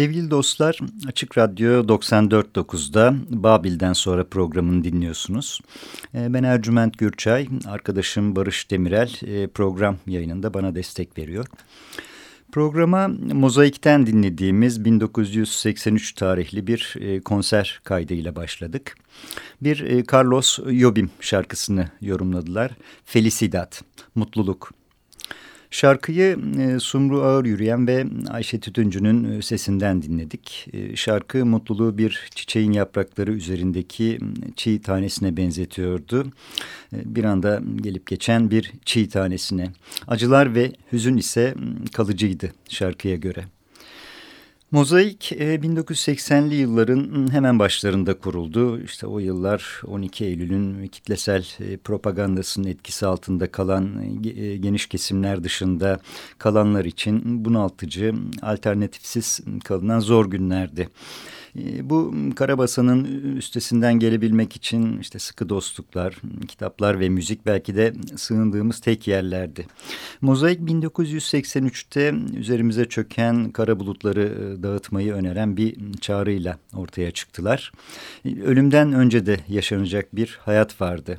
Sevgili dostlar, Açık Radyo 94.9'da Babil'den sonra programını dinliyorsunuz. Ee, ben Ercüment Gürçay, arkadaşım Barış Demirel e, program yayınında bana destek veriyor. Programa Mozaik'ten dinlediğimiz 1983 tarihli bir e, konser kaydıyla başladık. Bir e, Carlos Jobim şarkısını yorumladılar. Felicidad, mutluluk. Şarkıyı e, Sumru Ağır Yürüyen ve Ayşe Tütüncü'nün e, sesinden dinledik. E, şarkı mutluluğu bir çiçeğin yaprakları üzerindeki çiğ tanesine benzetiyordu. Bir anda gelip geçen bir çiğ tanesine. Acılar ve hüzün ise kalıcıydı şarkıya göre. Mozaik 1980'li e, yılların hemen başlarında kuruldu. İşte o yıllar 12 Eylül'ün kitlesel e, propagandasının etkisi altında kalan e, geniş kesimler dışında kalanlar için bunaltıcı, alternatifsiz kalınan zor günlerdi. Ee, bu Karabasan'ın üstesinden gelebilmek için işte sıkı dostluklar, kitaplar ve müzik belki de sığındığımız tek yerlerdi. Mozaik 1983'te üzerimize çöken kara bulutları e, dağıtmayı öneren bir çağrıyla ortaya çıktılar. Ee, ölümden önce de yaşanacak bir hayat vardı.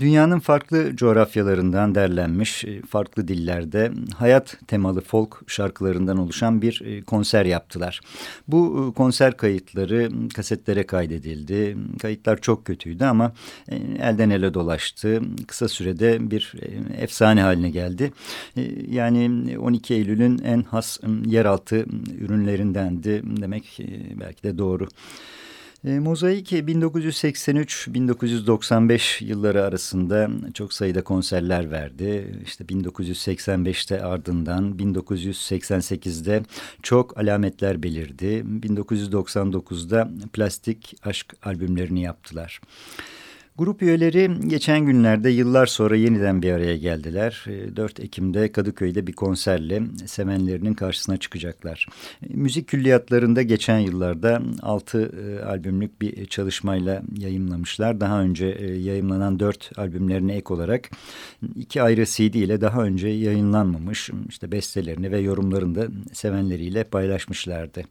Dünyanın farklı coğrafyalarından derlenmiş, e, farklı dillerde hayat temalı folk şarkılarından oluşan bir e, konser yaptılar. Bu konser kayıt kayıtları kasetlere kaydedildi. Kayıtlar çok kötüydü ama e, elden ele dolaştı. Kısa sürede bir e, efsane haline geldi. E, yani 12 Eylül'ün en has yeraltı ürünlerindendi demek belki de doğru. E, Mozaik 1983-1995 yılları arasında çok sayıda konserler verdi. İşte 1985'te ardından 1988'de çok alametler belirdi. 1999'da Plastik Aşk albümlerini yaptılar. Grup üyeleri geçen günlerde yıllar sonra yeniden bir araya geldiler. 4 ee, Ekim'de Kadıköy'de bir konserle sevenlerinin karşısına çıkacaklar. Ee, müzik külliyatlarında geçen yıllarda 6 e, albümlük bir çalışmayla yayımlamışlar. Daha önce e, yayımlanan 4 albümlerine ek olarak iki ayrı CD ile daha önce yayınlanmamış işte bestelerini ve yorumlarını da sevenleriyle paylaşmışlardı.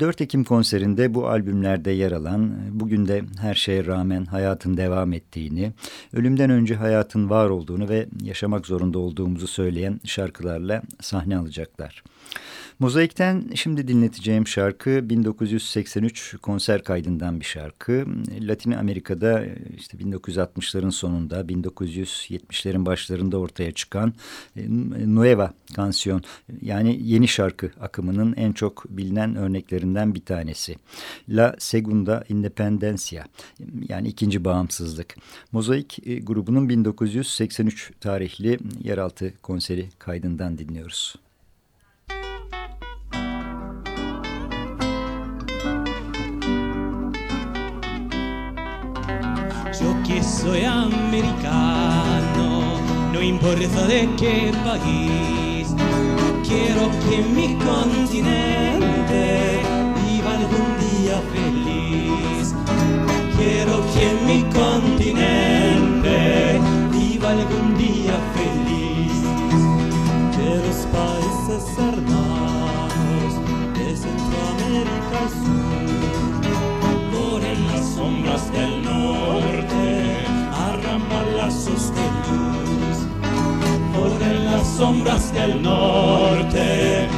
4 ee, Ekim konserinde bu albümlerde yer alan bugün de her şeye rağmen hayatın devam ettiğini, ölümden önce hayatın var olduğunu ve yaşamak zorunda olduğumuzu söyleyen şarkılarla sahne alacaklar. Mozaik'ten şimdi dinleteceğim şarkı 1983 konser kaydından bir şarkı. Latin Amerika'da işte 1960'ların sonunda 1970'lerin başlarında ortaya çıkan e, Nueva Canción yani yeni şarkı akımının en çok bilinen örneklerinden bir tanesi. La Segunda Independencia yani ikinci bağımsızlık. Mozaik e, grubunun 1983 tarihli yeraltı konseri kaydından dinliyoruz. Soy americano, no importa de qué país, quiero que mi continente viva algún día feliz. Quiero que mi continente viva algún día feliz. Que los países hermanos de Centroamérica Sur, por las sombras del sombras del norte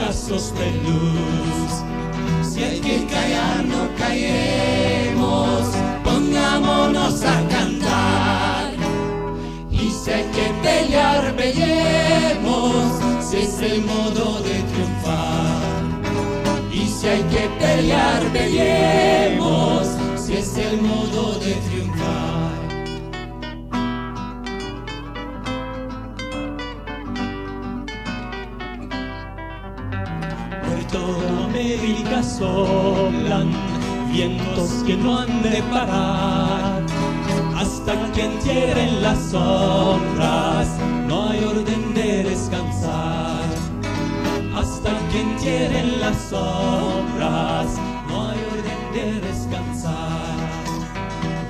lazos de luz. Si hay que callar, no callemos, pongámonos a cantar. Y si hay que pelear, peleemos, si es el modo de triunfar. Si hay que pelear, peleemos, si es el modo de triunfar. América soplan vientos que no han de parar. Hasta que entierren las sombras, no hay orden de descansar. Que entierren las sombras, no hay orden de descansar.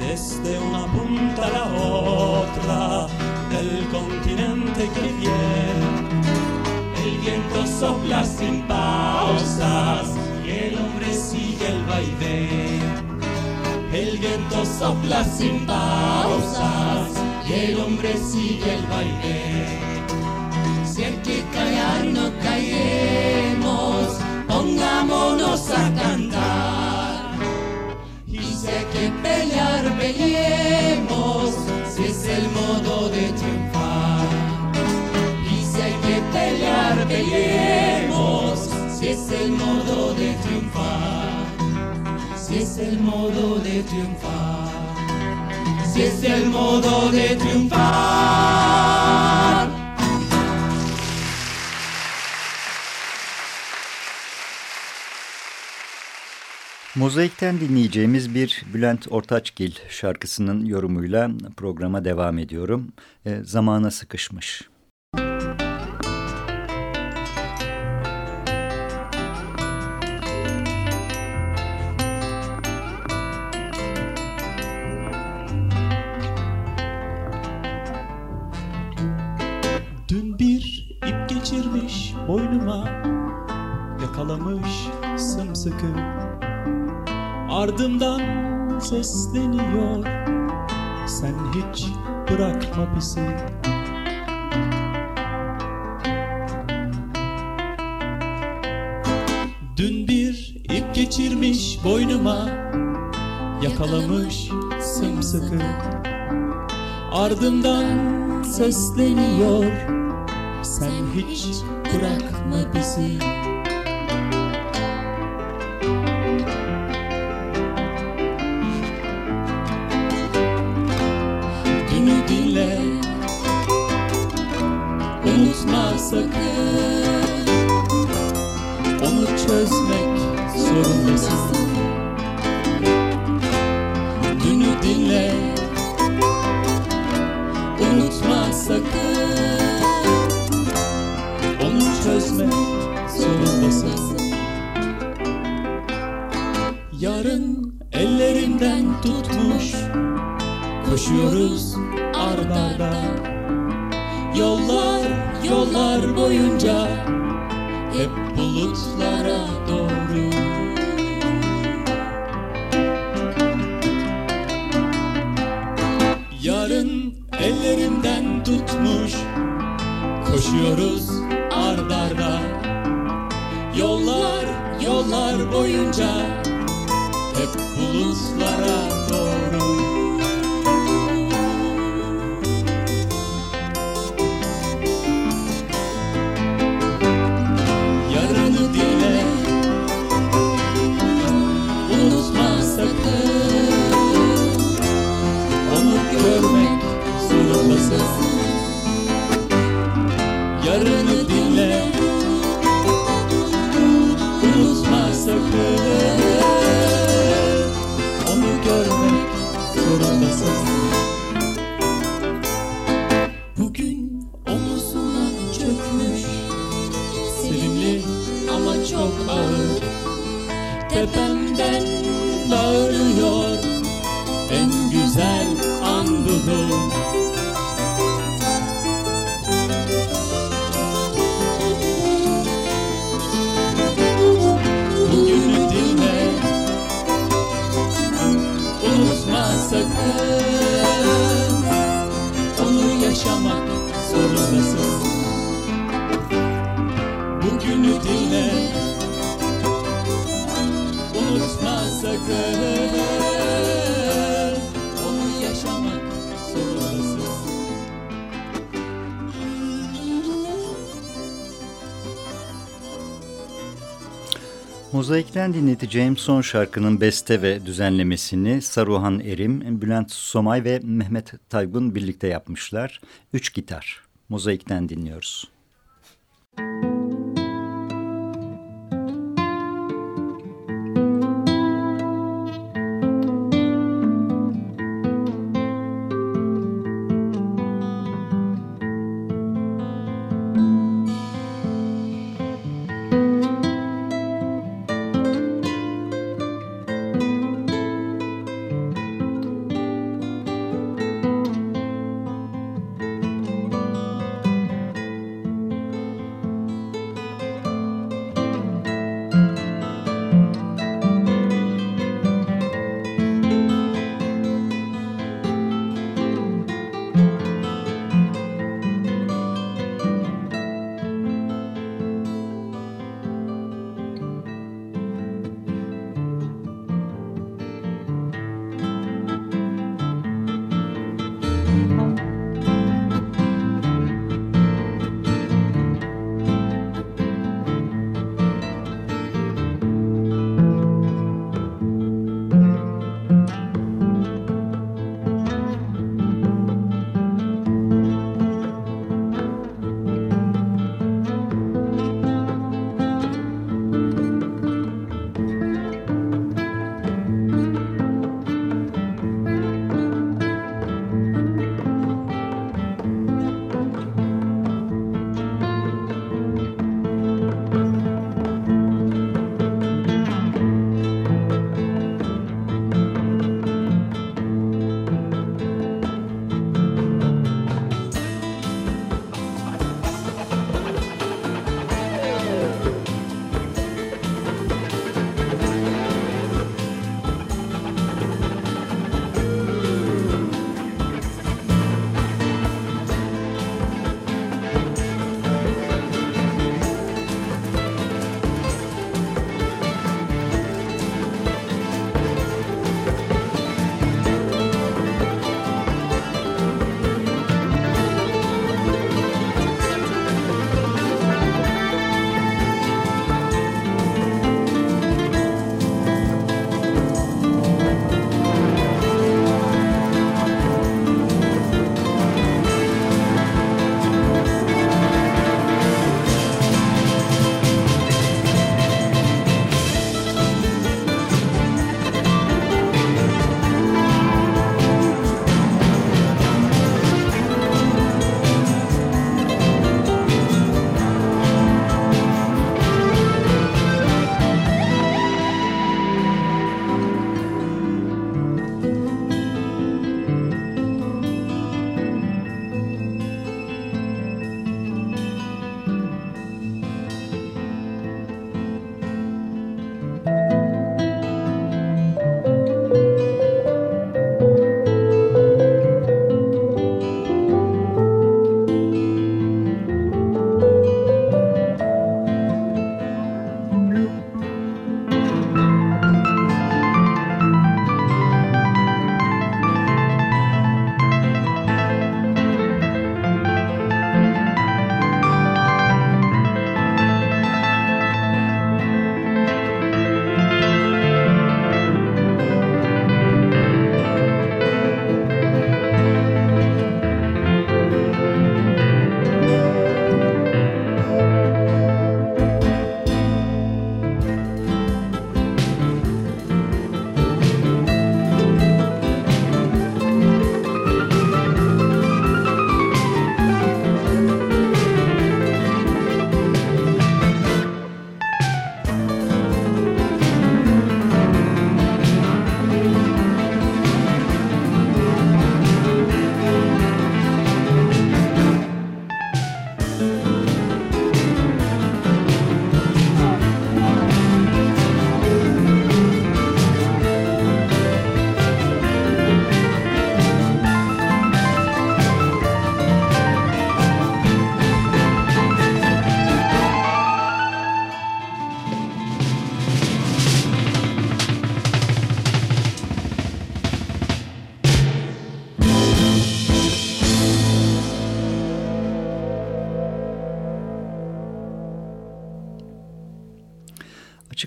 Desde una punta a la otra del continente que viene el viento sopla sin pausas y el hombre sigue el baile. El viento sopla sin pausas y el hombre sigue el baile. Si hay que callar, no callemos, pongámonos a cantar. Y si hay que pelear, peleemos, si es el modo de triunfar pelear, peleemos, si es el modo de triunfar, si es el modo de triunfar, si es el modo de triunfar. Mozaik'ten dinleyeceğimiz bir Bülent Ortaçgil şarkısının yorumuyla programa devam ediyorum. E, zamana sıkışmış. Ardımdan sesleniyor. Sen hiç bırakma bizi. Dün bir ip geçirmiş boynuma yakalamış sımsıkı. Ardımdan sesleniyor. Sen hiç bırakma bizi bulutlara doğru. Yarın ellerimden tutmuş koşuyoruz. Mozaik'ten dinleteceğim son şarkının beste ve düzenlemesini Saruhan Erim, Bülent Somay ve Mehmet Taygun birlikte yapmışlar. Üç gitar. Mozaik'ten dinliyoruz.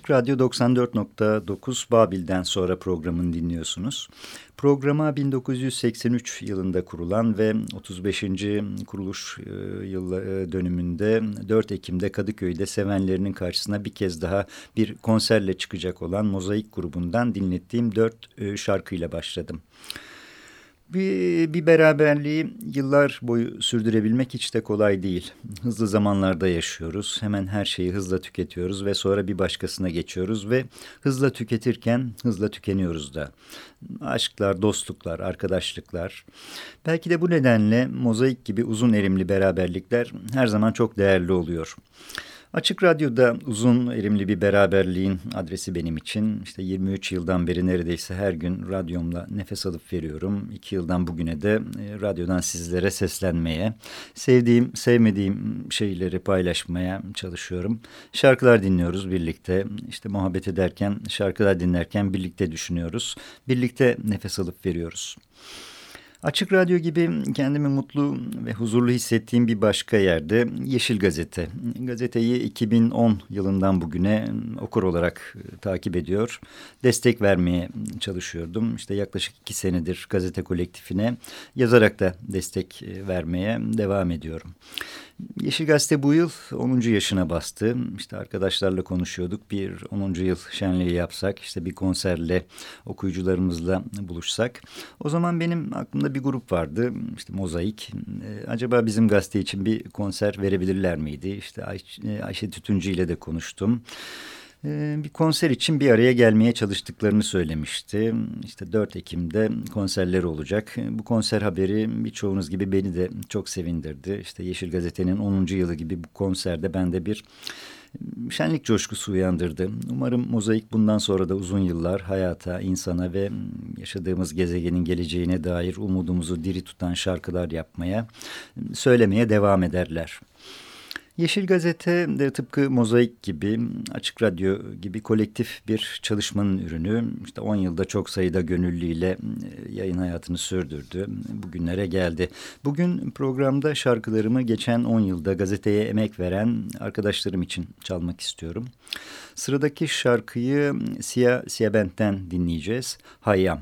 Radyo 94.9 Babil'den sonra programını dinliyorsunuz. Programa 1983 yılında kurulan ve 35. kuruluş e, yıl e, dönümünde 4 Ekim'de Kadıköy'de sevenlerinin karşısına bir kez daha bir konserle çıkacak olan Mozaik grubundan dinlettiğim 4 e, şarkıyla başladım. Bir, bir beraberliği yıllar boyu sürdürebilmek hiç de kolay değil. Hızlı zamanlarda yaşıyoruz. Hemen her şeyi hızla tüketiyoruz ve sonra bir başkasına geçiyoruz ve hızla tüketirken hızla tükeniyoruz da. Aşklar, dostluklar, arkadaşlıklar. Belki de bu nedenle mozaik gibi uzun erimli beraberlikler her zaman çok değerli oluyor. Açık Radyo'da uzun erimli bir beraberliğin adresi benim için. İşte 23 yıldan beri neredeyse her gün radyomla nefes alıp veriyorum. İki yıldan bugüne de e, radyodan sizlere seslenmeye, sevdiğim, sevmediğim şeyleri paylaşmaya çalışıyorum. Şarkılar dinliyoruz birlikte. İşte muhabbet ederken, şarkılar dinlerken birlikte düşünüyoruz. Birlikte nefes alıp veriyoruz. Açık Radyo gibi kendimi mutlu ve huzurlu hissettiğim bir başka yerde Yeşil Gazete. Gazeteyi 2010 yılından bugüne okur olarak e, takip ediyor. Destek vermeye çalışıyordum. İşte yaklaşık iki senedir gazete kolektifine yazarak da destek e, vermeye devam ediyorum. Yeşil Gazete bu yıl 10. yaşına bastı. İşte arkadaşlarla konuşuyorduk. Bir 10. yıl şenliği yapsak, işte bir konserle okuyucularımızla buluşsak. O zaman benim aklımda bir grup vardı. İşte Mozaik. Ee, acaba bizim gazete için bir konser verebilirler miydi? İşte Ay Ayşe Tütüncü ile de konuştum. Ee, bir konser için bir araya gelmeye çalıştıklarını söylemişti. İşte 4 Ekim'de konserleri olacak. Bu konser haberi birçoğunuz gibi beni de çok sevindirdi. İşte Yeşil Gazete'nin 10. yılı gibi bu konserde bende bir şenlik coşkusu uyandırdı. Umarım mozaik bundan sonra da uzun yıllar hayata, insana ve yaşadığımız gezegenin geleceğine dair umudumuzu diri tutan şarkılar yapmaya, söylemeye devam ederler. Yeşil Gazete de tıpkı Mozaik gibi, Açık Radyo gibi kolektif bir çalışmanın ürünü. İşte 10 yılda çok sayıda gönüllüyle e, yayın hayatını sürdürdü. Bugünlere geldi. Bugün programda şarkılarımı geçen 10 yılda gazeteye emek veren arkadaşlarım için çalmak istiyorum. Sıradaki şarkıyı Siyah Siyabent'ten dinleyeceğiz. Hayyam.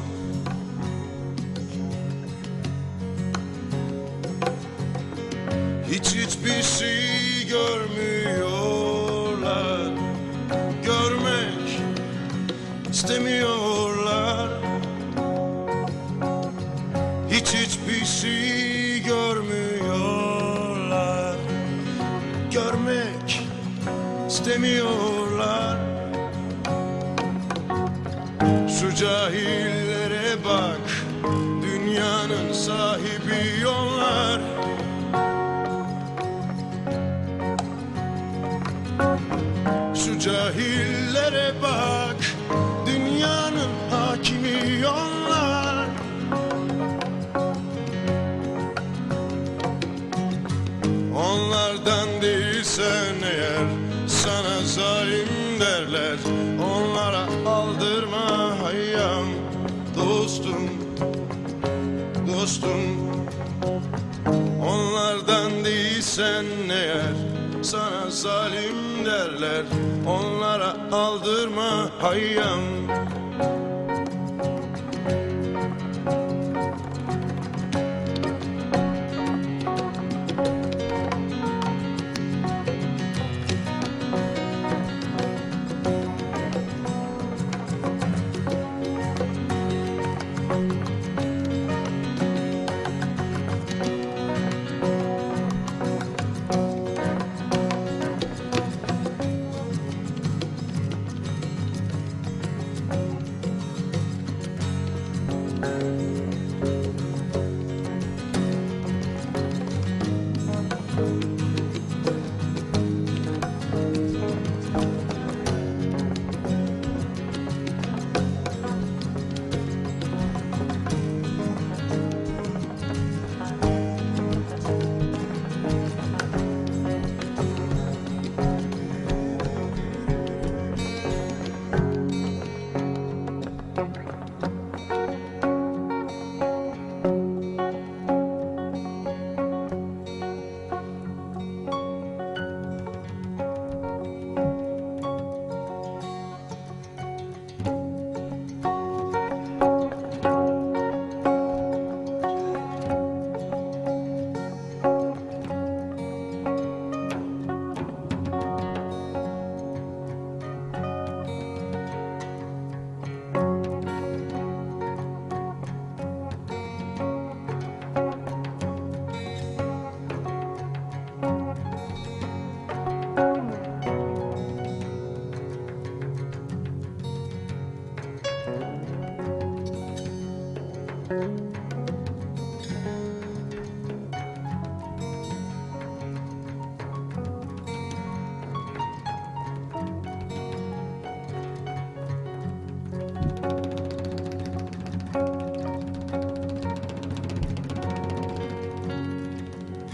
hiçbir şey görmüyorlar. Görmek istemiyorlar. Hiç hiçbir şey görmüyorlar. Görmek istemiyorlar. Şu cahillere bak. Dünyanın sahibi onlar dostum. Onlardan değilsen eğer Sana zalim derler. Onlara aldırma hayyam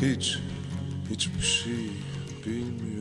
Hiç, hiçbir şey bilmiyorum.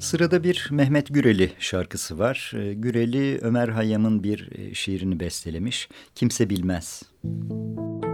Sırada bir Mehmet Güreli şarkısı var. Ee, Güreli Ömer Hayyam'ın bir e, şiirini bestelemiş. Kimse bilmez. Müzik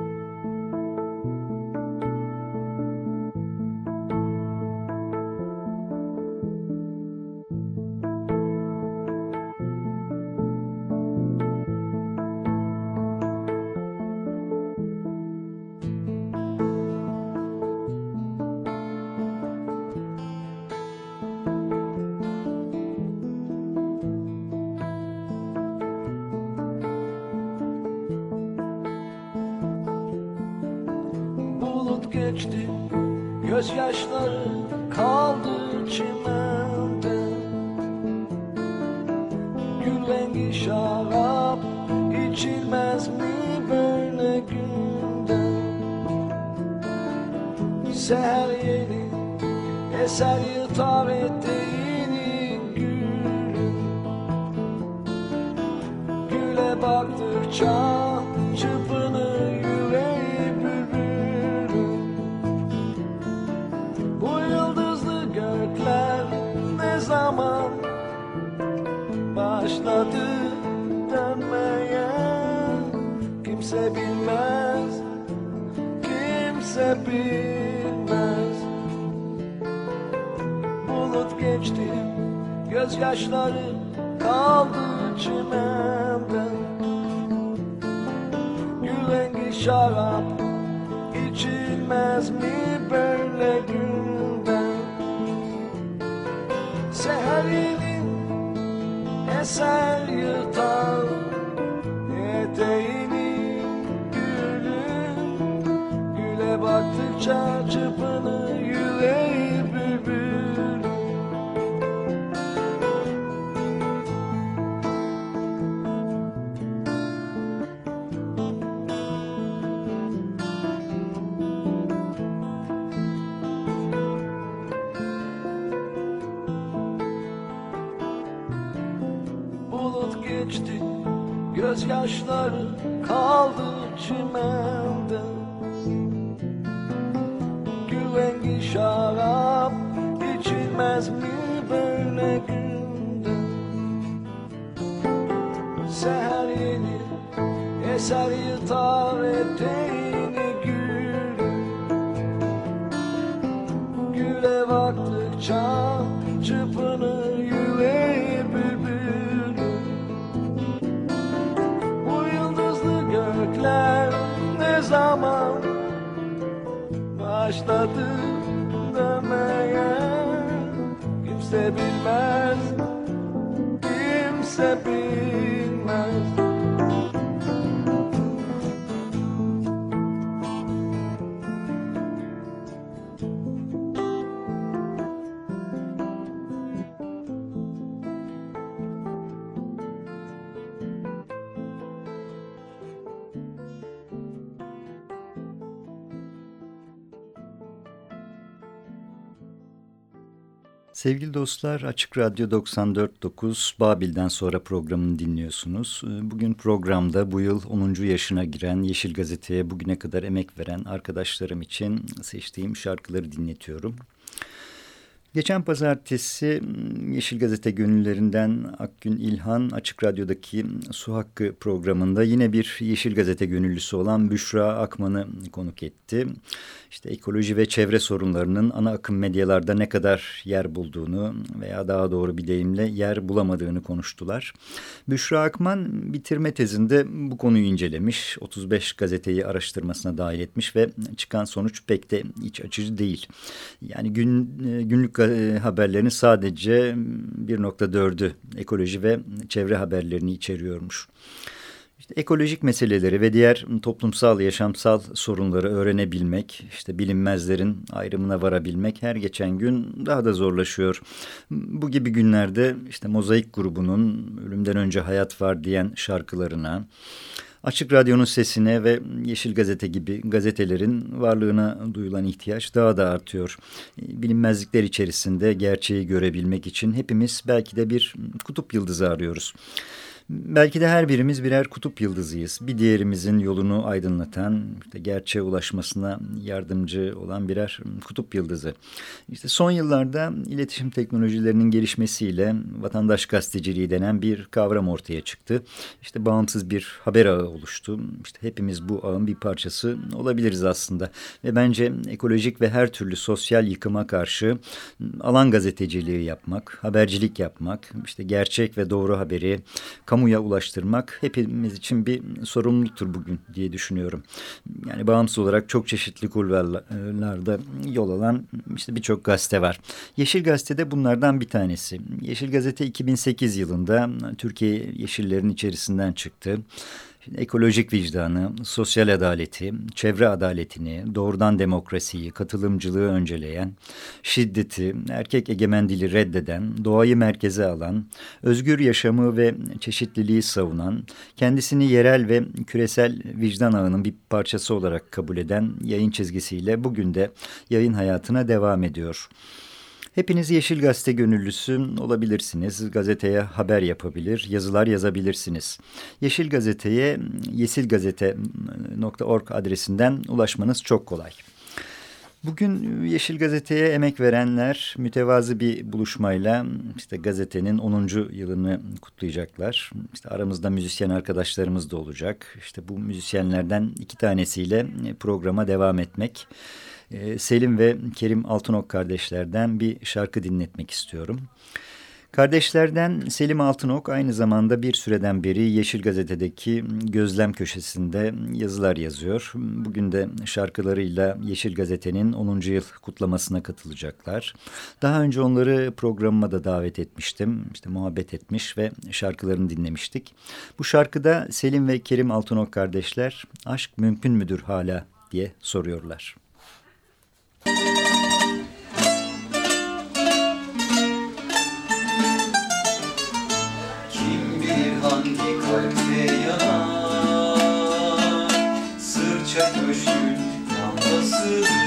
Seherinin eser yırtar eteğini gülün Güle baktıkça var Sevgili dostlar Açık Radyo 94.9 Babil'den sonra programını dinliyorsunuz. Bugün programda bu yıl 10. yaşına giren Yeşil Gazete'ye bugüne kadar emek veren arkadaşlarım için seçtiğim şarkıları dinletiyorum. Geçen pazartesi Yeşil Gazete gönüllerinden Akgün İlhan Açık Radyo'daki Su Hakkı programında yine bir Yeşil Gazete gönüllüsü olan Büşra Akman'ı konuk etti. İşte ekoloji ve çevre sorunlarının ana akım medyalarda ne kadar yer bulduğunu veya daha doğru bir deyimle yer bulamadığını konuştular. Büşra Akman bitirme tezinde bu konuyu incelemiş. 35 gazeteyi araştırmasına dahil etmiş ve çıkan sonuç pek de iç açıcı değil. Yani gün, günlük haberlerinin sadece 1.4'ü ekoloji ve çevre haberlerini içeriyormuş. İşte ekolojik meseleleri ve diğer toplumsal, yaşamsal sorunları öğrenebilmek, işte bilinmezlerin ayrımına varabilmek her geçen gün daha da zorlaşıyor. Bu gibi günlerde işte Mozaik grubunun Ölümden Önce Hayat Var diyen şarkılarına, Açık Radyo'nun sesine ve Yeşil Gazete gibi gazetelerin varlığına duyulan ihtiyaç daha da artıyor. Bilinmezlikler içerisinde gerçeği görebilmek için hepimiz belki de bir kutup yıldızı arıyoruz. Belki de her birimiz birer kutup yıldızıyız. Bir diğerimizin yolunu aydınlatan, işte gerçeğe ulaşmasına yardımcı olan birer kutup yıldızı. İşte son yıllarda iletişim teknolojilerinin gelişmesiyle vatandaş gazeteciliği denen bir kavram ortaya çıktı. İşte bağımsız bir haber ağı oluştu. İşte hepimiz bu ağın bir parçası olabiliriz aslında. Ve bence ekolojik ve her türlü sosyal yıkıma karşı alan gazeteciliği yapmak, habercilik yapmak, işte gerçek ve doğru haberi kamuya ulaştırmak hepimiz için bir sorumluluktur bugün diye düşünüyorum. Yani bağımsız olarak çok çeşitli kulvarlarda yol alan işte birçok gazete var. Yeşil Gazete'de bunlardan bir tanesi. Yeşil Gazete 2008 yılında Türkiye Yeşillerin içerisinden çıktı. Ekolojik vicdanı, sosyal adaleti, çevre adaletini, doğrudan demokrasiyi, katılımcılığı önceleyen, şiddeti, erkek egemen dili reddeden, doğayı merkeze alan, özgür yaşamı ve çeşitliliği savunan, kendisini yerel ve küresel vicdan ağının bir parçası olarak kabul eden yayın çizgisiyle bugün de yayın hayatına devam ediyor. Hepiniz Yeşil Gazete gönüllüsü olabilirsiniz. Gazeteye haber yapabilir, yazılar yazabilirsiniz. Yeşil Gazete'ye yeşilgazete.org adresinden ulaşmanız çok kolay. Bugün Yeşil Gazete'ye emek verenler mütevazı bir buluşmayla işte gazetenin 10. yılını kutlayacaklar. İşte aramızda müzisyen arkadaşlarımız da olacak. İşte bu müzisyenlerden iki tanesiyle programa devam etmek ee, Selim ve Kerim Altınok kardeşlerden bir şarkı dinletmek istiyorum. Kardeşlerden Selim Altınok aynı zamanda bir süreden beri Yeşil Gazete'deki gözlem köşesinde yazılar yazıyor. Bugün de şarkılarıyla Yeşil Gazete'nin 10. yıl kutlamasına katılacaklar. Daha önce onları programıma da davet etmiştim. İşte muhabbet etmiş ve şarkılarını dinlemiştik. Bu şarkıda Selim ve Kerim Altınok kardeşler aşk mümkün müdür hala diye soruyorlar. Kim bilir hangi kalpte yanar? Sırça köşkün lambasıdır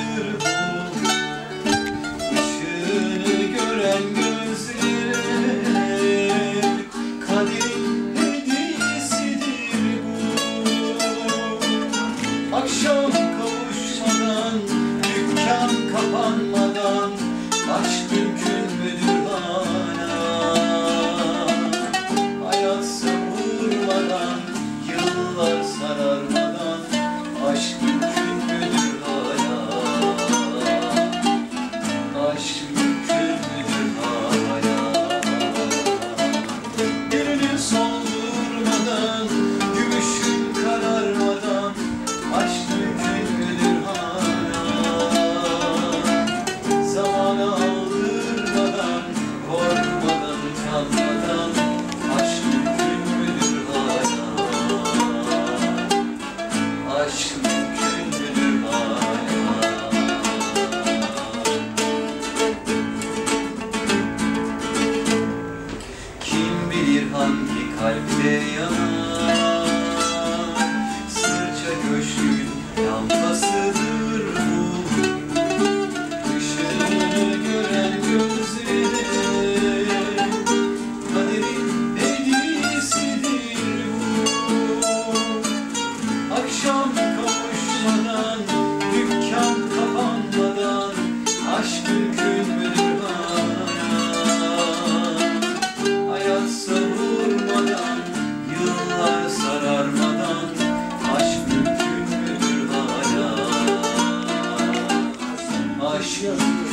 Aşk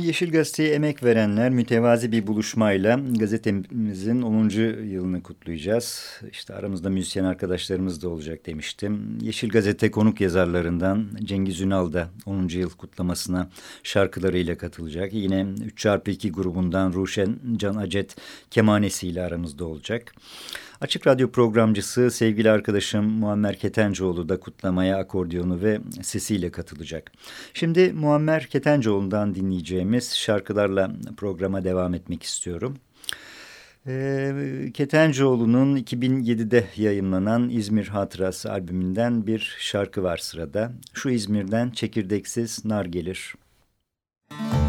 Yeşil Gazete'ye emek verenler mütevazi bir buluşmayla gazetemizin 10. yılını kutlayacağız. İşte aramızda müzisyen arkadaşlarımız da olacak demiştim. Yeşil Gazete konuk yazarlarından Cengiz Ünal da 10. yıl kutlamasına şarkılarıyla katılacak. Yine 3x2 grubundan Ruşen Can Acet kemanesiyle aramızda olacak. Açık Radyo programcısı sevgili arkadaşım Muammer Ketencoğlu da kutlamaya akordiyonu ve sesiyle katılacak. Şimdi Muammer Ketencoğlu'ndan dinleyeceğimiz şarkılarla programa devam etmek istiyorum. E, Ketencoğlu'nun 2007'de yayınlanan İzmir Hatırası albümünden bir şarkı var sırada. Şu İzmir'den çekirdeksiz nar gelir. Müzik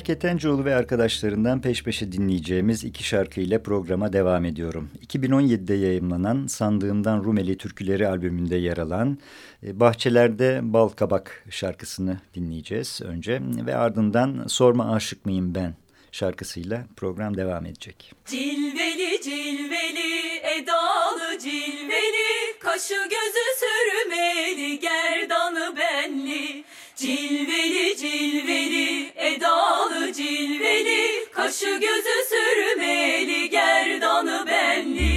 Muammer Ketencoğlu ve arkadaşlarından peş peşe dinleyeceğimiz iki şarkı ile programa devam ediyorum. 2017'de yayınlanan Sandığımdan Rumeli Türküleri albümünde yer alan e, Bahçelerde Bal Kabak şarkısını dinleyeceğiz önce ve ardından Sorma Aşık Mıyım Ben şarkısıyla program devam edecek. Cilveli cilveli edalı cilveli kaşı gözü sürmeli gerdanı benli Cilveli cilveli edalı cilveli kaşı gözü sürmeli gerdanı benli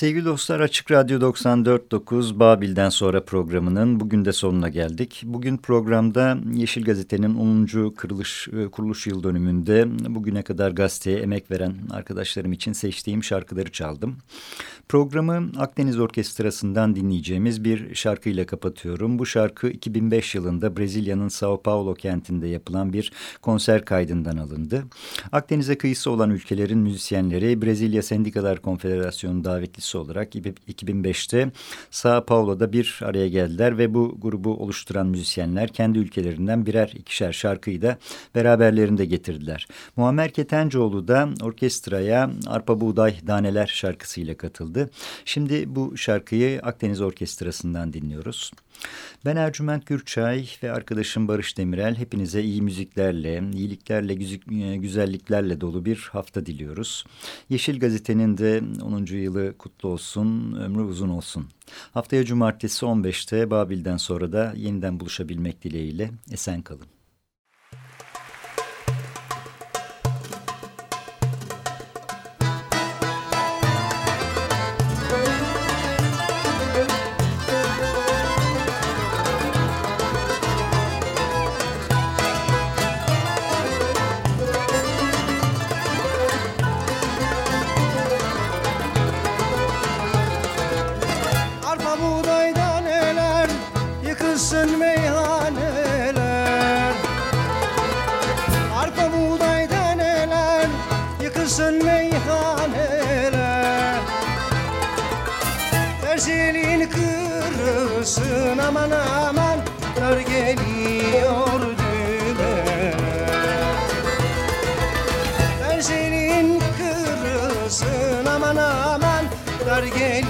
Sevgili dostlar Açık Radyo 94.9 Babil'den sonra programının bugün de sonuna geldik. Bugün programda Yeşil Gazete'nin 10. Kırılış, e, kuruluş yıl dönümünde bugüne kadar gazeteye emek veren arkadaşlarım için seçtiğim şarkıları çaldım. Programı Akdeniz Orkestrası'ndan dinleyeceğimiz bir şarkıyla kapatıyorum. Bu şarkı 2005 yılında Brezilya'nın Sao Paulo kentinde yapılan bir konser kaydından alındı. Akdeniz'e kıyısı olan ülkelerin müzisyenleri Brezilya Sendikalar Konfederasyonu davetlisi olarak 2005'te Sao Paulo'da bir araya geldiler ve bu grubu oluşturan müzisyenler kendi ülkelerinden birer ikişer şarkıyı da beraberlerinde getirdiler. Muammer Ketencoğlu da orkestraya Arpa Buğday Daneler şarkısıyla katıldı vardı. Şimdi bu şarkıyı Akdeniz Orkestrası'ndan dinliyoruz. Ben Ercüment Gürçay ve arkadaşım Barış Demirel hepinize iyi müziklerle, iyiliklerle, e, güzelliklerle dolu bir hafta diliyoruz. Yeşil Gazete'nin de 10. yılı kutlu olsun, ömrü uzun olsun. Haftaya cumartesi 15'te Babil'den sonra da yeniden buluşabilmek dileğiyle esen kalın. Aşkın meyhaneler Tersilin kırılsın aman aman Dar geliyor düğme. Tersilin kırılsın aman aman Dar geliyor